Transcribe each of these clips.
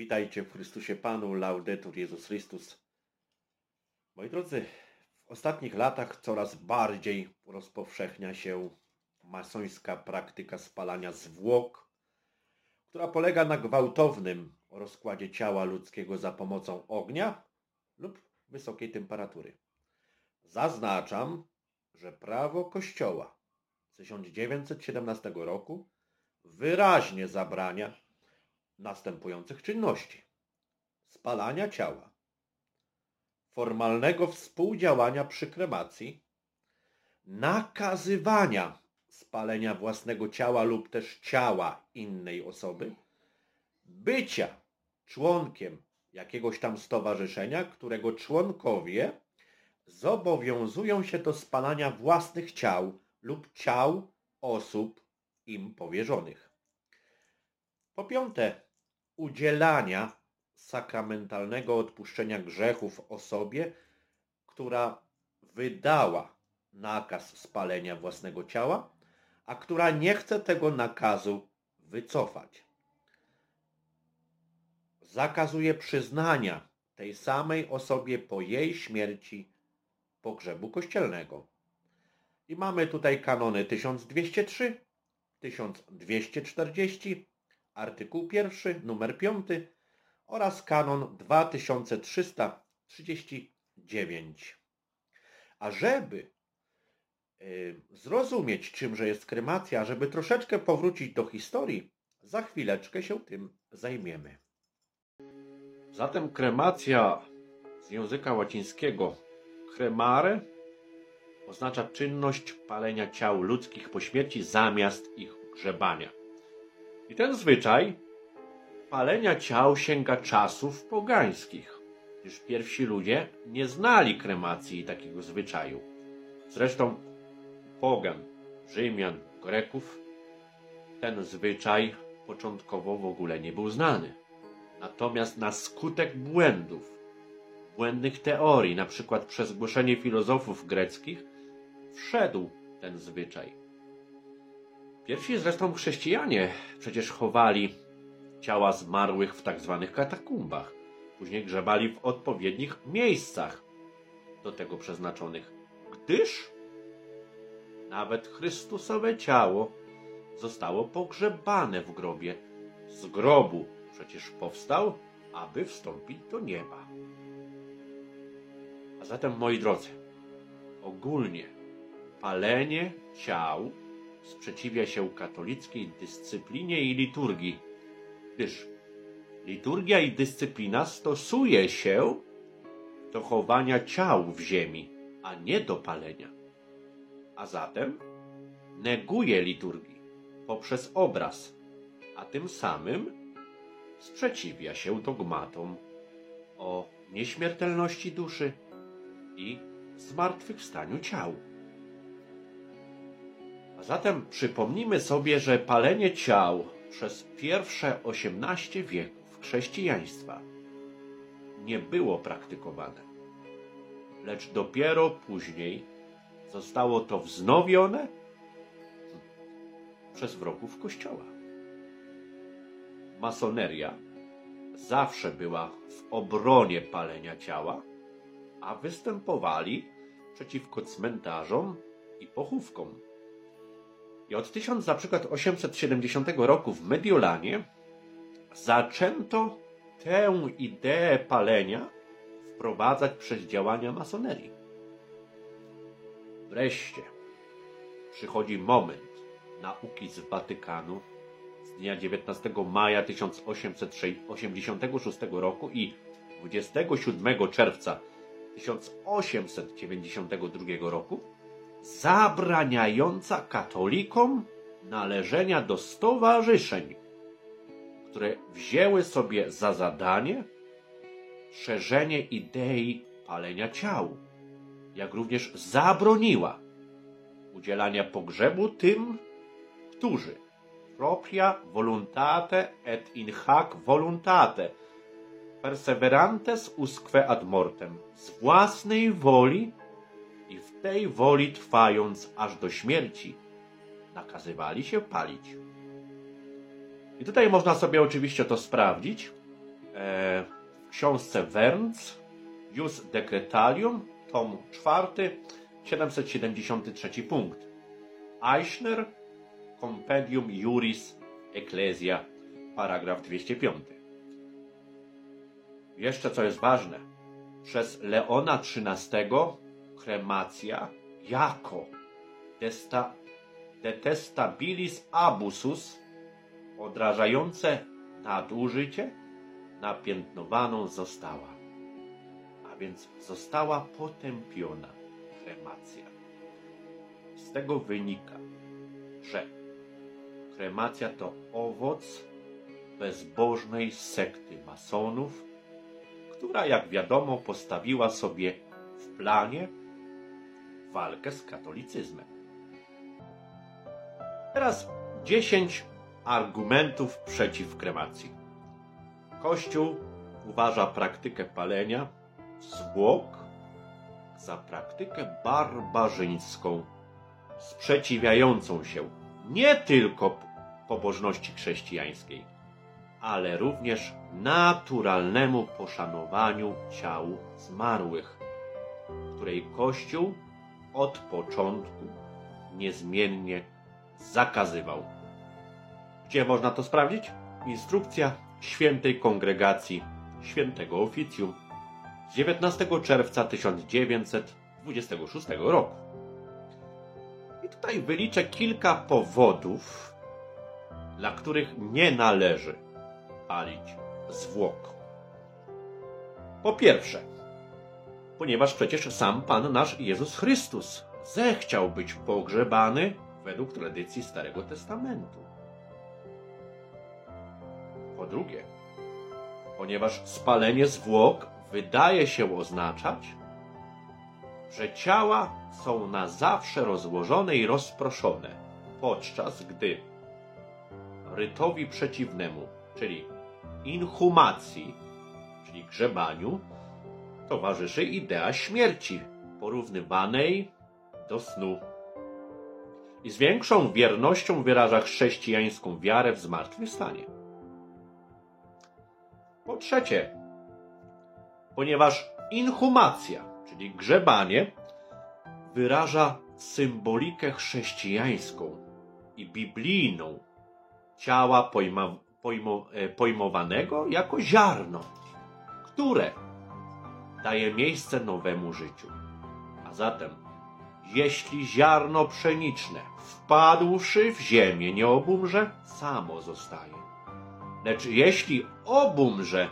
Witajcie w Chrystusie Panu, Laudetur Jezus Chrystus. Moi drodzy, w ostatnich latach coraz bardziej rozpowszechnia się masońska praktyka spalania zwłok, która polega na gwałtownym rozkładzie ciała ludzkiego za pomocą ognia lub wysokiej temperatury. Zaznaczam, że prawo Kościoła z 1917 roku wyraźnie zabrania następujących czynności: spalania ciała, formalnego współdziałania przy kremacji, nakazywania spalenia własnego ciała lub też ciała innej osoby, bycia członkiem jakiegoś tam stowarzyszenia, którego członkowie zobowiązują się do spalania własnych ciał lub ciał osób im powierzonych. Po piąte, udzielania sakramentalnego odpuszczenia grzechów osobie, która wydała nakaz spalenia własnego ciała, a która nie chce tego nakazu wycofać. Zakazuje przyznania tej samej osobie po jej śmierci pogrzebu kościelnego. I mamy tutaj kanony 1203, 1240, artykuł pierwszy, numer 5 oraz kanon 2339. A żeby y, zrozumieć, czymże jest kremacja, żeby troszeczkę powrócić do historii, za chwileczkę się tym zajmiemy. Zatem kremacja z języka łacińskiego cremare oznacza czynność palenia ciał ludzkich po śmierci zamiast ich grzebania. I ten zwyczaj palenia ciał sięga czasów pogańskich, gdyż pierwsi ludzie nie znali kremacji i takiego zwyczaju. Zresztą pogan, Rzymian, Greków ten zwyczaj początkowo w ogóle nie był znany. Natomiast na skutek błędów, błędnych teorii, na przykład przez głoszenie filozofów greckich, wszedł ten zwyczaj. Pierwsi zresztą chrześcijanie przecież chowali ciała zmarłych w tak zwanych katakumbach. Później grzebali w odpowiednich miejscach do tego przeznaczonych, gdyż nawet Chrystusowe ciało zostało pogrzebane w grobie. Z grobu przecież powstał, aby wstąpić do nieba. A zatem, moi drodzy, ogólnie palenie ciał sprzeciwia się katolickiej dyscyplinie i liturgii, gdyż liturgia i dyscyplina stosuje się do chowania ciał w ziemi, a nie do palenia. A zatem neguje liturgii poprzez obraz, a tym samym sprzeciwia się dogmatom o nieśmiertelności duszy i zmartwychwstaniu ciał. Zatem przypomnijmy sobie, że palenie ciał przez pierwsze 18 wieków chrześcijaństwa nie było praktykowane, lecz dopiero później zostało to wznowione przez wrogów Kościoła. Masoneria zawsze była w obronie palenia ciała, a występowali przeciwko cmentarzom i pochówkom. I od 1870 roku w Mediolanie zaczęto tę ideę palenia wprowadzać przez działania masonerii. Wreszcie przychodzi moment nauki z Watykanu z dnia 19 maja 1886 roku i 27 czerwca 1892 roku zabraniająca katolikom należenia do stowarzyszeń, które wzięły sobie za zadanie szerzenie idei palenia ciał, jak również zabroniła udzielania pogrzebu tym, którzy propria voluntate et in hac voluntate perseverantes usque ad mortem z własnej woli tej woli trwając aż do śmierci, nakazywali się palić. I tutaj można sobie oczywiście to sprawdzić. e, w książce Werns, Jus Decretalium, tom 4, 773 punkt. Eichner, Compendium Juris Ecclesia, paragraf 205. Jeszcze co jest ważne, przez Leona XIII kremacja jako desta, detestabilis abusus odrażające nadużycie napiętnowaną została. A więc została potępiona kremacja. Z tego wynika, że kremacja to owoc bezbożnej sekty masonów, która, jak wiadomo, postawiła sobie w planie walkę z katolicyzmem. Teraz 10 argumentów przeciw kremacji. Kościół uważa praktykę palenia zwłok za praktykę barbarzyńską, sprzeciwiającą się nie tylko pobożności chrześcijańskiej, ale również naturalnemu poszanowaniu ciał zmarłych, której Kościół od początku niezmiennie zakazywał. Gdzie można to sprawdzić? Instrukcja Świętej Kongregacji Świętego Oficjum z 19 czerwca 1926 roku. I tutaj wyliczę kilka powodów, dla których nie należy palić zwłok. Po pierwsze, ponieważ przecież sam Pan nasz Jezus Chrystus zechciał być pogrzebany według tradycji Starego Testamentu. Po drugie, ponieważ spalenie zwłok wydaje się oznaczać, że ciała są na zawsze rozłożone i rozproszone, podczas gdy rytowi przeciwnemu, czyli inhumacji, czyli grzebaniu, towarzyszy idea śmierci, porównywanej do snu. I z większą wiernością wyraża chrześcijańską wiarę w zmartwychwstanie. Po trzecie, ponieważ inhumacja, czyli grzebanie, wyraża symbolikę chrześcijańską i biblijną ciała pojma, pojmo, e, pojmowanego jako ziarno, które daje miejsce nowemu życiu. A zatem, jeśli ziarno pszeniczne wpadłszy w ziemię nie obumrze, samo zostaje. Lecz jeśli obumrze,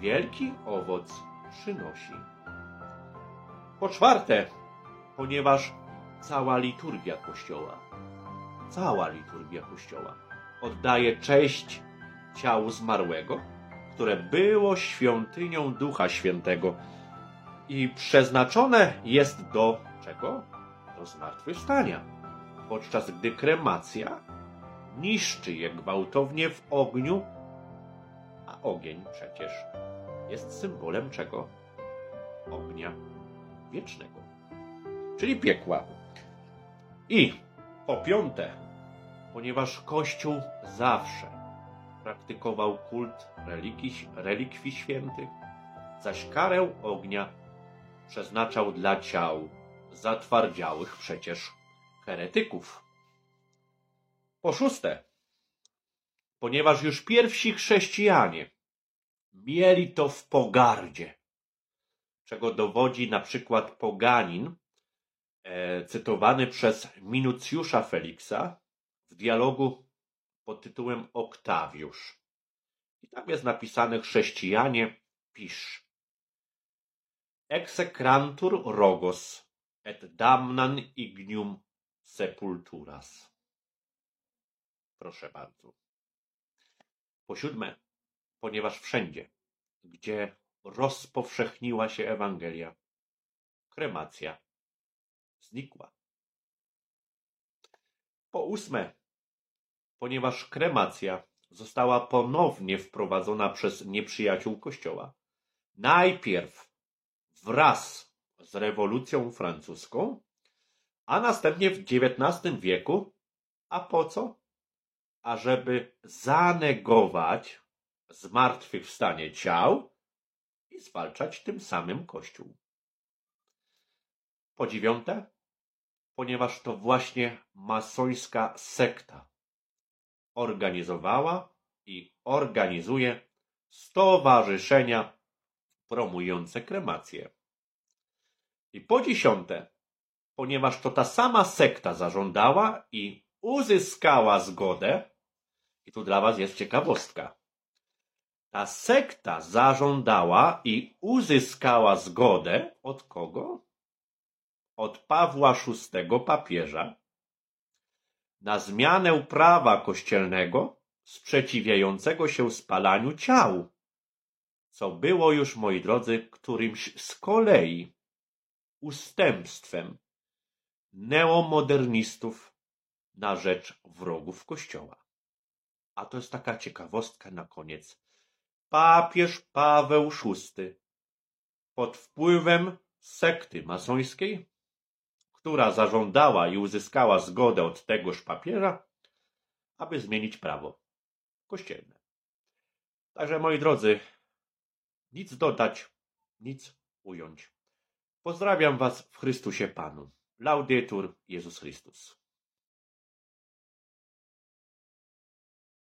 wielki owoc przynosi. Po czwarte, ponieważ cała liturgia Kościoła, cała liturgia Kościoła oddaje cześć ciału zmarłego, które było świątynią Ducha Świętego i przeznaczone jest do czego? Do zmartwychwstania. Podczas gdy kremacja niszczy je gwałtownie w ogniu, a ogień przecież jest symbolem czego? Ognia wiecznego, czyli piekła. I po piąte, ponieważ Kościół zawsze praktykował kult relikii, relikwii świętych, zaś karę ognia przeznaczał dla ciał zatwardziałych przecież heretyków. Po szóste, ponieważ już pierwsi chrześcijanie mieli to w pogardzie, czego dowodzi na przykład poganin e, cytowany przez Minucjusza Feliksa w dialogu pod tytułem Oktawiusz. I tam jest napisane chrześcijanie pisz. Execrantur rogos et damnan ignium sepulturas. Proszę bardzo. Po siódme, ponieważ wszędzie, gdzie rozpowszechniła się Ewangelia, kremacja znikła. Po ósme, ponieważ kremacja została ponownie wprowadzona przez nieprzyjaciół Kościoła. Najpierw wraz z rewolucją francuską, a następnie w XIX wieku. A po co? Ażeby zanegować zmartwychwstanie ciał i zwalczać tym samym Kościół. Po dziewiąte, ponieważ to właśnie masońska sekta organizowała i organizuje stowarzyszenia promujące kremację. I po dziesiąte, ponieważ to ta sama sekta zażądała i uzyskała zgodę, i tu dla Was jest ciekawostka. Ta sekta zażądała i uzyskała zgodę od kogo? Od Pawła VI papieża na zmianę prawa kościelnego sprzeciwiającego się spalaniu ciał, co było już, moi drodzy, którymś z kolei ustępstwem neomodernistów na rzecz wrogów Kościoła. A to jest taka ciekawostka na koniec. Papież Paweł VI pod wpływem sekty masońskiej, która zażądała i uzyskała zgodę od tegoż papieża, aby zmienić prawo kościelne. Także moi drodzy, nic dodać, nic ująć. Pozdrawiam Was w Chrystusie Panu. Laudetur Jezus Chrystus.